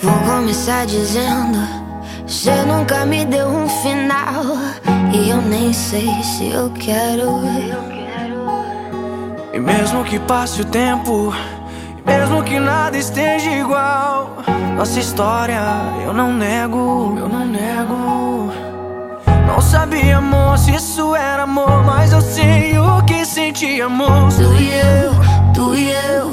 começar dizendo: Você nunca me deu um final. E eu nem sei se eu quero. E mesmo que passe o tempo, e mesmo que nada esteja igual, nossa história eu não nego, eu não nego. Não sabia, amor, se isso era amor, mas eu sei o que sentíamos. Tu e eu, tu e eu,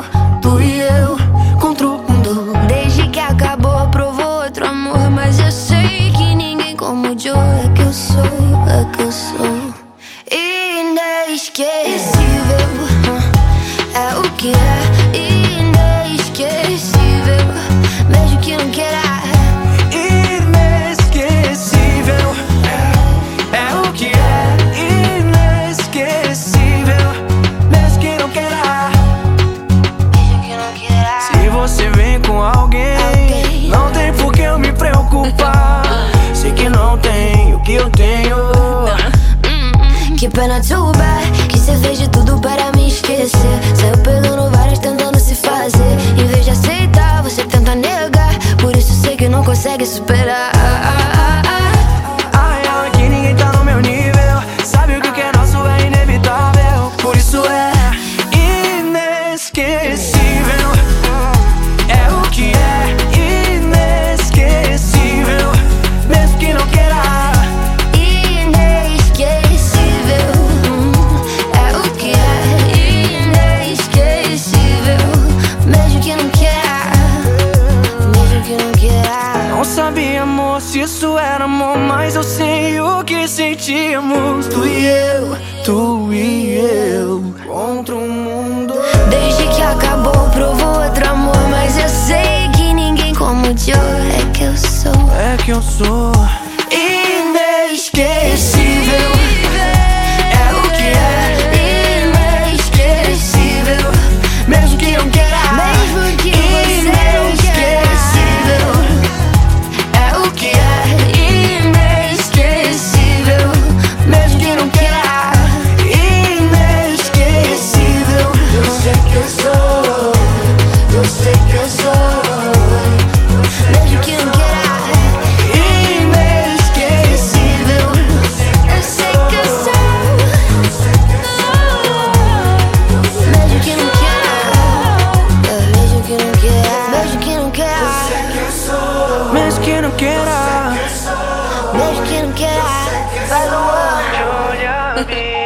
pena too bad Que cê fez de tudo para me esquecer. Saiu pegando várias tentando se fazer. Em vez de aceitar, você tenta negar. Por isso sei que não consegue superar sabia, amor, se isso era amor. Mas eu sei o que sentíamos. Tu e eu, tu e eu. Contra o mundo. Desde que acabou, provou outro amor Mas eu sei que ninguém como o Joe É que eu sou É que eu sou Mesmo que não queira. Mesmo que não queira Faz o ano Olha,